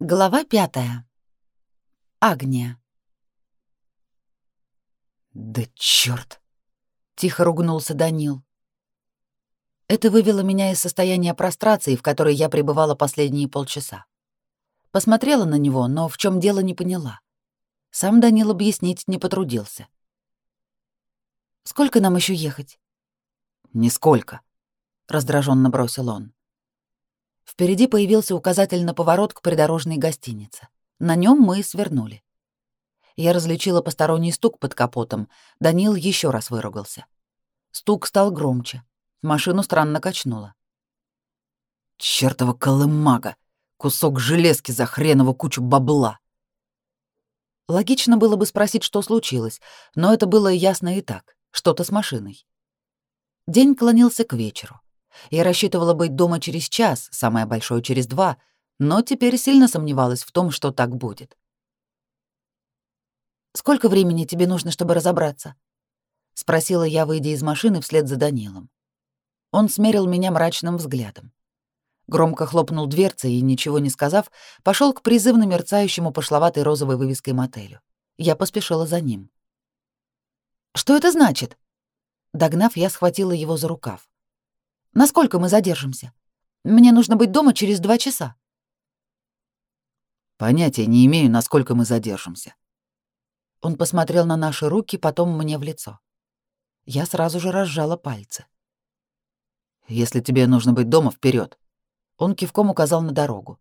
Глава пятая. Агния. «Да чёрт!» — тихо ругнулся Данил. Это вывело меня из состояния прострации, в которой я пребывала последние полчаса. Посмотрела на него, но в чем дело не поняла. Сам Данил объяснить не потрудился. «Сколько нам еще ехать?» «Нисколько», — раздраженно бросил он. Впереди появился указатель на поворот к придорожной гостинице. На нем мы свернули. Я различила посторонний стук под капотом. Данил еще раз выругался. Стук стал громче. Машину странно качнуло. «Чёртова колымага! Кусок железки за хреново кучу бабла!» Логично было бы спросить, что случилось, но это было ясно и так. Что-то с машиной. День клонился к вечеру. Я рассчитывала быть дома через час, самое большое через два, но теперь сильно сомневалась в том, что так будет. «Сколько времени тебе нужно, чтобы разобраться?» — спросила я, выйдя из машины вслед за Данилом. Он смерил меня мрачным взглядом. Громко хлопнул дверцей и, ничего не сказав, пошел к призывно мерцающему пошловатой розовой вывеской мотелю. Я поспешила за ним. «Что это значит?» Догнав, я схватила его за рукав. Насколько мы задержимся? Мне нужно быть дома через два часа. Понятия не имею, насколько мы задержимся. Он посмотрел на наши руки, потом мне в лицо. Я сразу же разжала пальцы. Если тебе нужно быть дома, вперед. Он кивком указал на дорогу.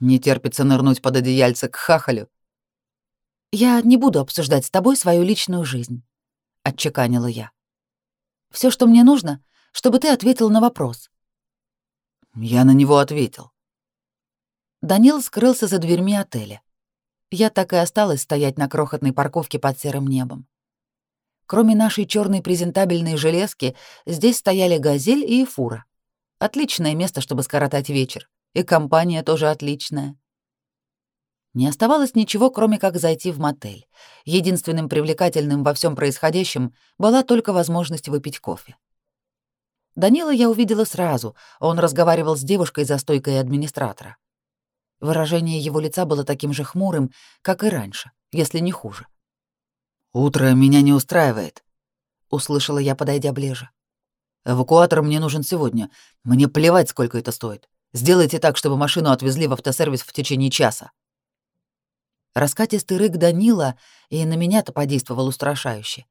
Не терпится нырнуть под одеяльце к хахалю. Я не буду обсуждать с тобой свою личную жизнь, отчеканила я. Все, что мне нужно, чтобы ты ответил на вопрос. Я на него ответил. Данил скрылся за дверьми отеля. Я так и осталась стоять на крохотной парковке под серым небом. Кроме нашей черной презентабельной железки, здесь стояли газель и фура. Отличное место, чтобы скоротать вечер. И компания тоже отличная. Не оставалось ничего, кроме как зайти в мотель. Единственным привлекательным во всем происходящем была только возможность выпить кофе. Данила я увидела сразу. Он разговаривал с девушкой за стойкой администратора. Выражение его лица было таким же хмурым, как и раньше, если не хуже. «Утро меня не устраивает», — услышала я, подойдя ближе. «Эвакуатор мне нужен сегодня. Мне плевать, сколько это стоит. Сделайте так, чтобы машину отвезли в автосервис в течение часа». Раскатистый рык Данила и на меня-то подействовал устрашающе.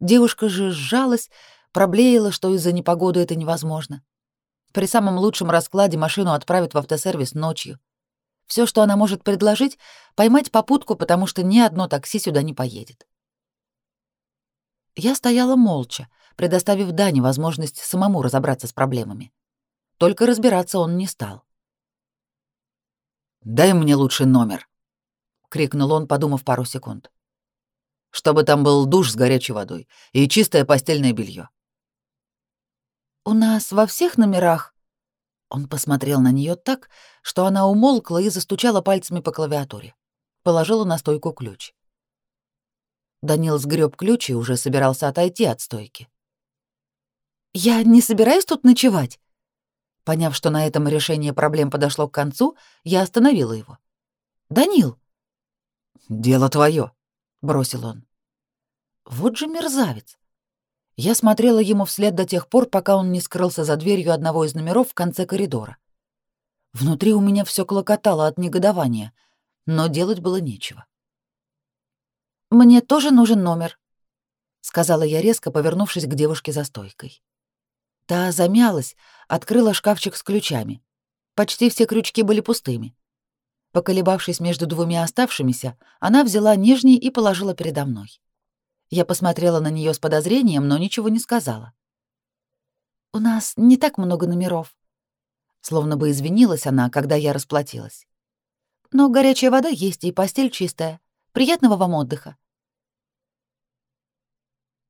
Девушка же сжалась, Проблеяла, что из-за непогоды это невозможно. При самом лучшем раскладе машину отправят в автосервис ночью. Все, что она может предложить, поймать попутку, потому что ни одно такси сюда не поедет. Я стояла молча, предоставив Дане возможность самому разобраться с проблемами. Только разбираться он не стал. «Дай мне лучше номер», — крикнул он, подумав пару секунд. «Чтобы там был душ с горячей водой и чистое постельное белье. «У нас во всех номерах...» Он посмотрел на нее так, что она умолкла и застучала пальцами по клавиатуре. Положила на стойку ключ. Данил сгреб ключ и уже собирался отойти от стойки. «Я не собираюсь тут ночевать». Поняв, что на этом решение проблем подошло к концу, я остановила его. «Данил!» «Дело твое», — бросил он. «Вот же мерзавец. Я смотрела ему вслед до тех пор, пока он не скрылся за дверью одного из номеров в конце коридора. Внутри у меня все клокотало от негодования, но делать было нечего. «Мне тоже нужен номер», — сказала я резко, повернувшись к девушке за стойкой. Та замялась, открыла шкафчик с ключами. Почти все крючки были пустыми. Поколебавшись между двумя оставшимися, она взяла нижний и положила передо мной. Я посмотрела на нее с подозрением, но ничего не сказала. «У нас не так много номеров», — словно бы извинилась она, когда я расплатилась. «Но горячая вода есть и постель чистая. Приятного вам отдыха».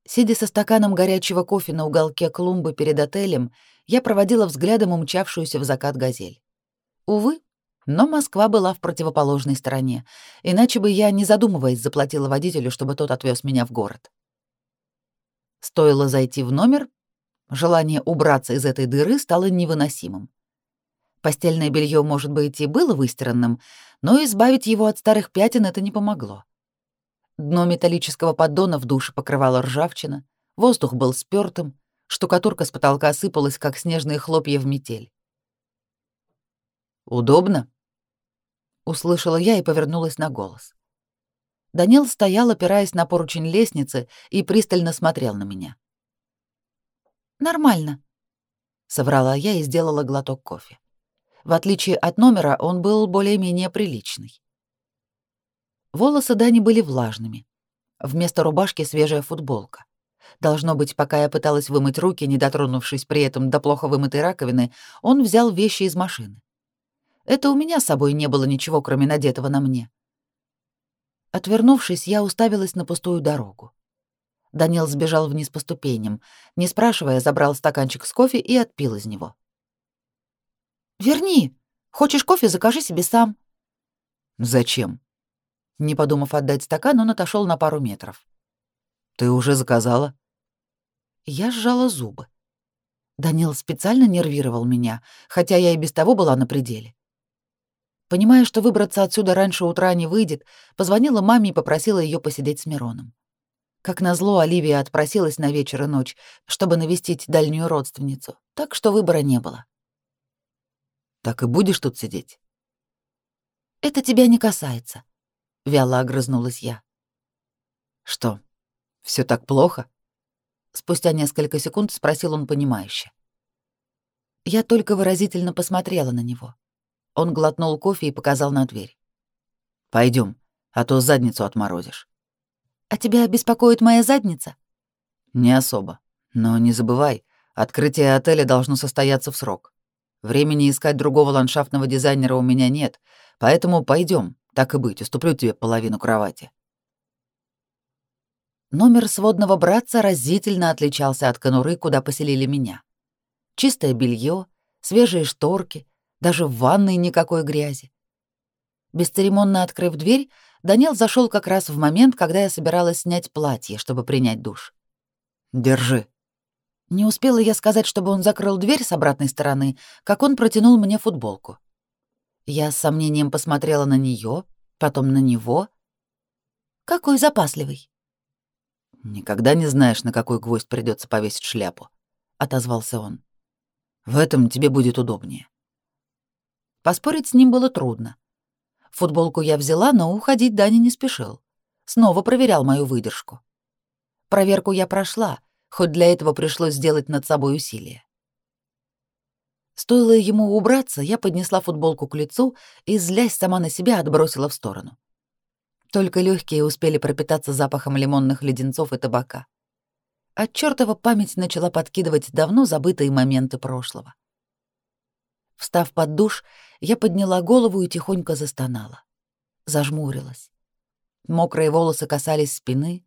Сидя со стаканом горячего кофе на уголке клумбы перед отелем, я проводила взглядом умчавшуюся в закат газель. Увы, но Москва была в противоположной стороне, иначе бы я, не задумываясь, заплатила водителю, чтобы тот отвез меня в город. Стоило зайти в номер, желание убраться из этой дыры стало невыносимым. Постельное белье, может быть, и было выстиранным, но избавить его от старых пятен это не помогло. Дно металлического поддона в душе покрывала ржавчина, воздух был спёртым, штукатурка с потолка сыпалась, как снежные хлопья в метель. «Удобно?» — услышала я и повернулась на голос. Данил стоял, опираясь на поручень лестницы, и пристально смотрел на меня. «Нормально», — соврала я и сделала глоток кофе. В отличие от номера, он был более-менее приличный. Волосы Дани были влажными. Вместо рубашки свежая футболка. Должно быть, пока я пыталась вымыть руки, не дотронувшись при этом до плохо вымытой раковины, он взял вещи из машины. Это у меня с собой не было ничего, кроме надетого на мне. Отвернувшись, я уставилась на пустую дорогу. Данил сбежал вниз по ступеням. Не спрашивая, забрал стаканчик с кофе и отпил из него. «Верни! Хочешь кофе, закажи себе сам». «Зачем?» Не подумав отдать стакан, он отошел на пару метров. «Ты уже заказала?» Я сжала зубы. Данил специально нервировал меня, хотя я и без того была на пределе. Понимая, что выбраться отсюда раньше утра не выйдет, позвонила маме и попросила ее посидеть с Мироном. Как назло, Оливия отпросилась на вечер и ночь, чтобы навестить дальнюю родственницу, так что выбора не было. Так и будешь тут сидеть? Это тебя не касается, вяло огрызнулась я. Что? Все так плохо? Спустя несколько секунд спросил он понимающе. Я только выразительно посмотрела на него. Он глотнул кофе и показал на дверь. Пойдем, а то задницу отморозишь. А тебя беспокоит моя задница? Не особо. Но не забывай, открытие отеля должно состояться в срок. Времени искать другого ландшафтного дизайнера у меня нет, поэтому пойдем, так и быть, уступлю тебе половину кровати. Номер сводного братца разительно отличался от конуры, куда поселили меня. Чистое белье, свежие шторки, даже в ванной никакой грязи. Бесцеремонно открыв дверь, Данил зашел как раз в момент, когда я собиралась снять платье, чтобы принять душ. «Держи», не успела я сказать, чтобы он закрыл дверь с обратной стороны, как он протянул мне футболку. Я с сомнением посмотрела на нее, потом на него. Какой запасливый. Никогда не знаешь, на какой гвоздь придется повесить шляпу, отозвался он. В этом тебе будет удобнее. Поспорить с ним было трудно. Футболку я взяла, но уходить Даня не спешил. Снова проверял мою выдержку. Проверку я прошла, хоть для этого пришлось сделать над собой усилие. Стоило ему убраться, я поднесла футболку к лицу и, злясь сама на себя, отбросила в сторону. Только легкие успели пропитаться запахом лимонных леденцов и табака. От чёртова память начала подкидывать давно забытые моменты прошлого. Встав под душ, я подняла голову и тихонько застонала. Зажмурилась. Мокрые волосы касались спины,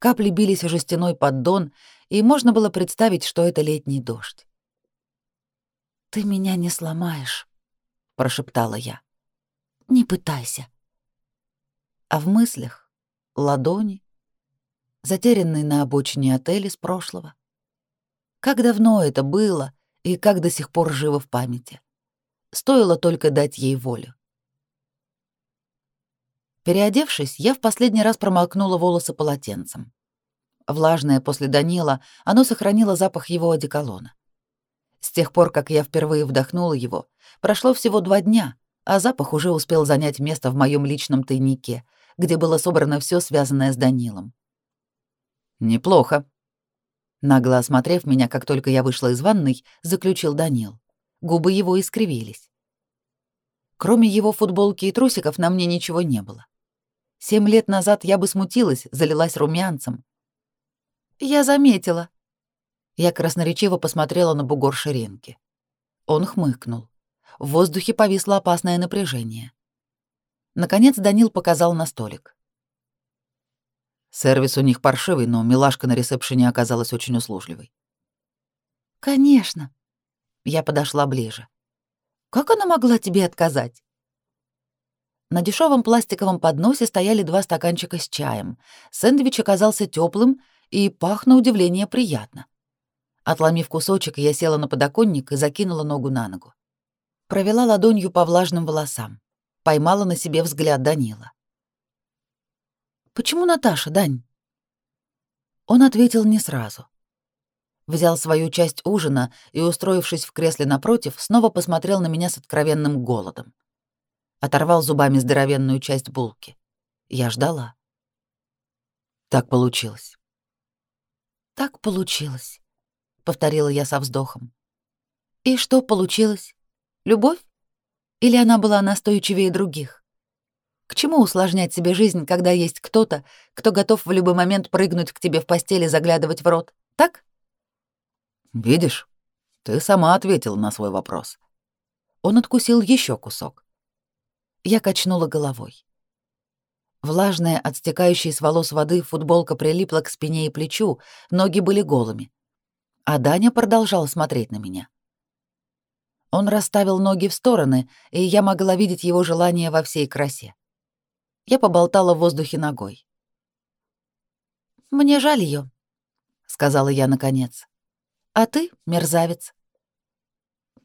Капли бились в жестяной поддон, и можно было представить, что это летний дождь. «Ты меня не сломаешь», — прошептала я. «Не пытайся». А в мыслях — ладони, затерянные на обочине отеля с прошлого. Как давно это было и как до сих пор живо в памяти. Стоило только дать ей волю. Переодевшись, я в последний раз промокнула волосы полотенцем. Влажное после Данила, оно сохранило запах его одеколона. С тех пор, как я впервые вдохнула его, прошло всего два дня, а запах уже успел занять место в моем личном тайнике, где было собрано все, связанное с Данилом. «Неплохо», Нагло осмотрев меня, как только я вышла из ванной, заключил Данил. Губы его искривились. Кроме его футболки и трусиков на мне ничего не было. Семь лет назад я бы смутилась, залилась румянцем. «Я заметила». Я красноречиво посмотрела на бугор ширинки. Он хмыкнул. В воздухе повисло опасное напряжение. Наконец Данил показал на столик. Сервис у них паршивый, но милашка на ресепшене оказалась очень услужливой. «Конечно». Я подошла ближе. «Как она могла тебе отказать?» На дешевом пластиковом подносе стояли два стаканчика с чаем. Сэндвич оказался теплым и пах на удивление приятно. Отломив кусочек, я села на подоконник и закинула ногу на ногу. Провела ладонью по влажным волосам. Поймала на себе взгляд Данила. «Почему Наташа, Дань?» Он ответил не сразу. Взял свою часть ужина и, устроившись в кресле напротив, снова посмотрел на меня с откровенным голодом. Оторвал зубами здоровенную часть булки. Я ждала. Так получилось. Так получилось, повторила я со вздохом. И что получилось? Любовь? Или она была настойчивее других? К чему усложнять себе жизнь, когда есть кто-то, кто готов в любой момент прыгнуть к тебе в постели заглядывать в рот? Так? Видишь, ты сама ответила на свой вопрос. Он откусил еще кусок. Я качнула головой. Влажная от стекающей с волос воды футболка прилипла к спине и плечу, ноги были голыми. А Даня продолжал смотреть на меня. Он расставил ноги в стороны, и я могла видеть его желание во всей красе. Я поболтала в воздухе ногой. «Мне жаль ее, сказала я наконец. «А ты мерзавец».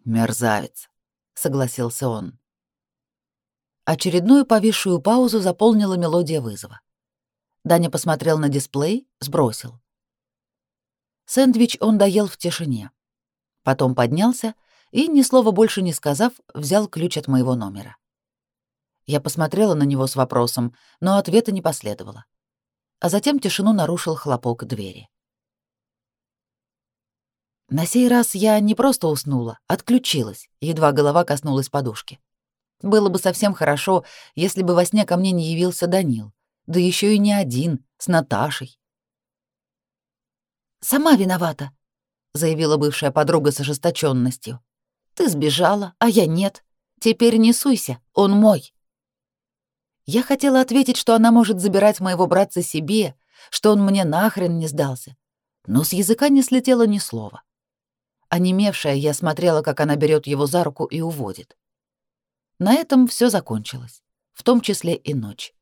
«Мерзавец», — согласился он. Очередную повисшую паузу заполнила мелодия вызова. Даня посмотрел на дисплей, сбросил. Сэндвич он доел в тишине. Потом поднялся и, ни слова больше не сказав, взял ключ от моего номера. Я посмотрела на него с вопросом, но ответа не последовало. А затем тишину нарушил хлопок двери. На сей раз я не просто уснула, отключилась, едва голова коснулась подушки. Было бы совсем хорошо, если бы во сне ко мне не явился Данил, да еще и не один, с Наташей. «Сама виновата», — заявила бывшая подруга с ожесточенностью. «Ты сбежала, а я нет. Теперь не суйся, он мой». Я хотела ответить, что она может забирать моего братца себе, что он мне нахрен не сдался. Но с языка не слетело ни слова. Онемевшая, я смотрела, как она берет его за руку и уводит. На этом все закончилось, в том числе и ночь.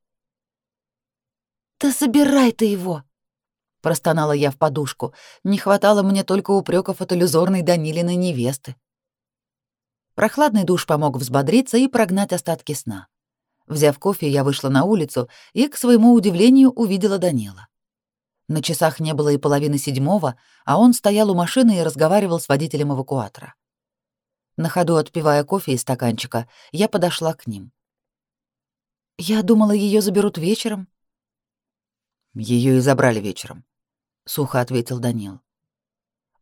«Да собирай ты его!» — простонала я в подушку. Не хватало мне только упреков от иллюзорной Данилиной невесты. Прохладный душ помог взбодриться и прогнать остатки сна. Взяв кофе, я вышла на улицу и, к своему удивлению, увидела Данила. На часах не было и половины седьмого, а он стоял у машины и разговаривал с водителем эвакуатора. На ходу отпивая кофе из стаканчика, я подошла к ним. «Я думала, ее заберут вечером». Ее и забрали вечером», — сухо ответил Данил.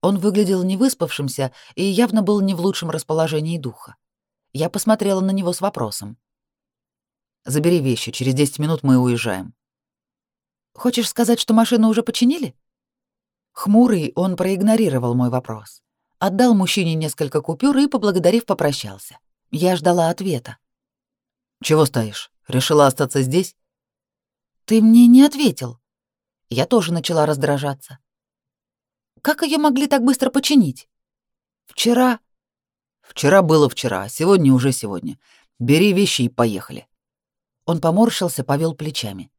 Он выглядел невыспавшимся и явно был не в лучшем расположении духа. Я посмотрела на него с вопросом. «Забери вещи, через 10 минут мы уезжаем». «Хочешь сказать, что машину уже починили?» Хмурый, он проигнорировал мой вопрос отдал мужчине несколько купюр и, поблагодарив, попрощался. Я ждала ответа. «Чего стоишь? Решила остаться здесь?» «Ты мне не ответил». Я тоже начала раздражаться. «Как ее могли так быстро починить?» «Вчера...» «Вчера было вчера, а сегодня уже сегодня. Бери вещи и поехали». Он поморщился, повел плечами.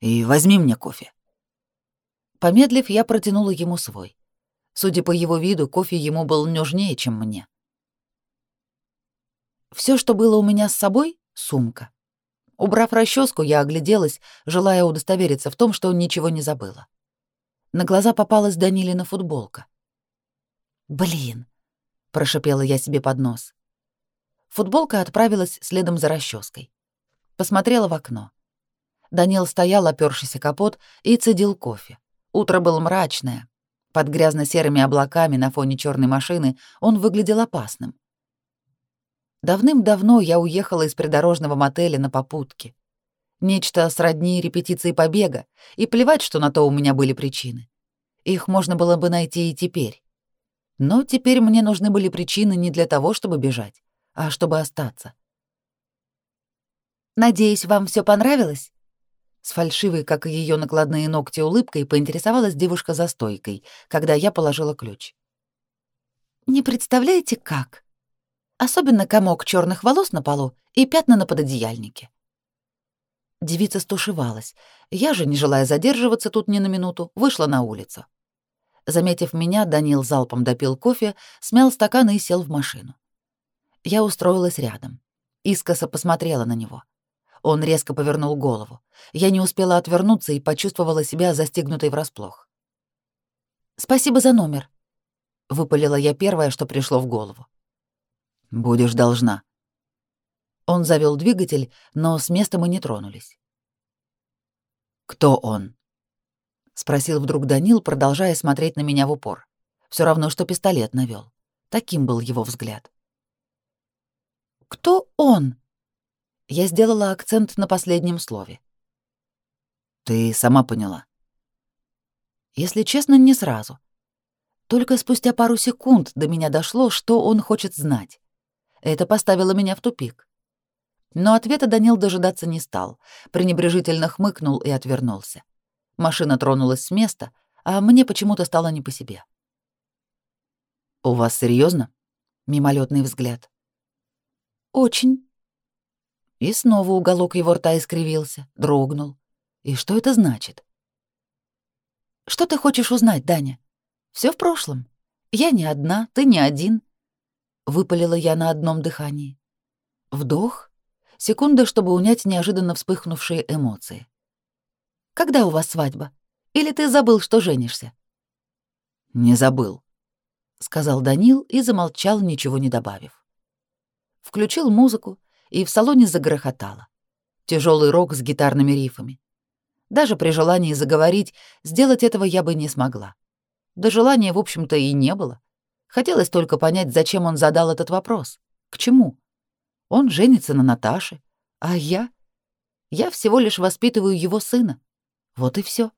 «И возьми мне кофе». Помедлив, я протянула ему свой. Судя по его виду, кофе ему был нужнее, чем мне. Все, что было у меня с собой — сумка. Убрав расческу, я огляделась, желая удостовериться в том, что ничего не забыла. На глаза попалась Данилина футболка. «Блин!» — прошипела я себе под нос. Футболка отправилась следом за расческой. Посмотрела в окно. Данил стоял, опёршийся капот, и цедил кофе. Утро было мрачное, под грязно-серыми облаками на фоне черной машины он выглядел опасным. Давным-давно я уехала из придорожного мотеля на попутке. Нечто сродни репетиции побега, и плевать, что на то у меня были причины. Их можно было бы найти и теперь. Но теперь мне нужны были причины не для того, чтобы бежать, а чтобы остаться. «Надеюсь, вам все понравилось?» С фальшивой, как и ее накладные ногти, улыбкой поинтересовалась девушка за стойкой, когда я положила ключ. «Не представляете, как? Особенно комок черных волос на полу и пятна на пододеяльнике». Девица стушевалась. Я же, не желая задерживаться тут ни на минуту, вышла на улицу. Заметив меня, Данил залпом допил кофе, смял стакан и сел в машину. Я устроилась рядом. Искоса посмотрела на него. Он резко повернул голову. Я не успела отвернуться и почувствовала себя застигнутой врасплох. «Спасибо за номер», — выпалила я первое, что пришло в голову. «Будешь должна». Он завел двигатель, но с места мы не тронулись. «Кто он?» — спросил вдруг Данил, продолжая смотреть на меня в упор. Все равно, что пистолет навел. Таким был его взгляд. «Кто он?» Я сделала акцент на последнем слове. «Ты сама поняла». Если честно, не сразу. Только спустя пару секунд до меня дошло, что он хочет знать. Это поставило меня в тупик. Но ответа Данил дожидаться не стал, пренебрежительно хмыкнул и отвернулся. Машина тронулась с места, а мне почему-то стало не по себе. «У вас серьезно? Мимолетный взгляд. «Очень». И снова уголок его рта искривился, дрогнул. И что это значит? «Что ты хочешь узнать, Даня? Все в прошлом. Я не одна, ты не один», — выпалила я на одном дыхании. Вдох, секунда, чтобы унять неожиданно вспыхнувшие эмоции. «Когда у вас свадьба? Или ты забыл, что женишься?» «Не забыл», — сказал Данил и замолчал, ничего не добавив. Включил музыку, и в салоне загрохотало. Тяжелый рок с гитарными рифами. Даже при желании заговорить, сделать этого я бы не смогла. Да желания, в общем-то, и не было. Хотелось только понять, зачем он задал этот вопрос. К чему? Он женится на Наташе, а я? Я всего лишь воспитываю его сына. Вот и все.